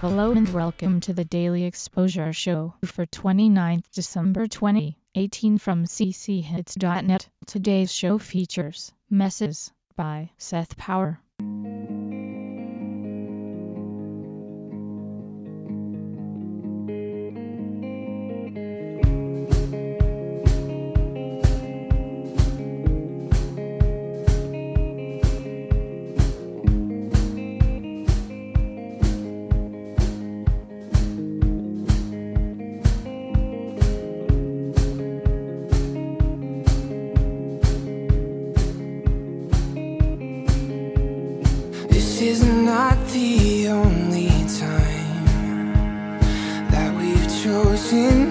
Hello and welcome to the Daily Exposure Show for 29th December 2018 from cchits.net. Today's show features Messes by Seth Power. Not the only time that we've chosen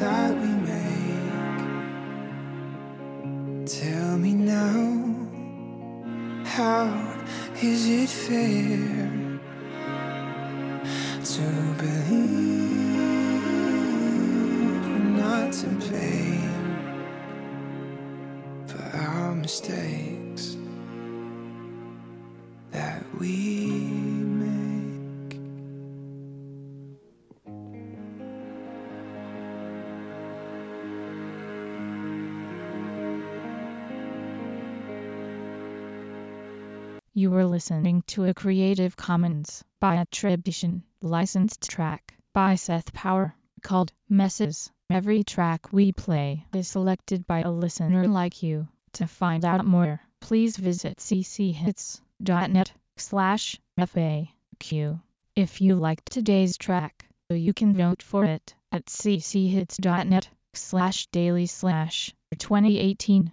that we make? Tell me now, how is it fair to believe we're not to blame? for our mistakes that we You were listening to a Creative Commons by attribution licensed track by Seth Power called Messes. Every track we play is selected by a listener like you. To find out more, please visit cchits.net slash FAQ. If you liked today's track, you can vote for it at cchits.net slash daily slash 2018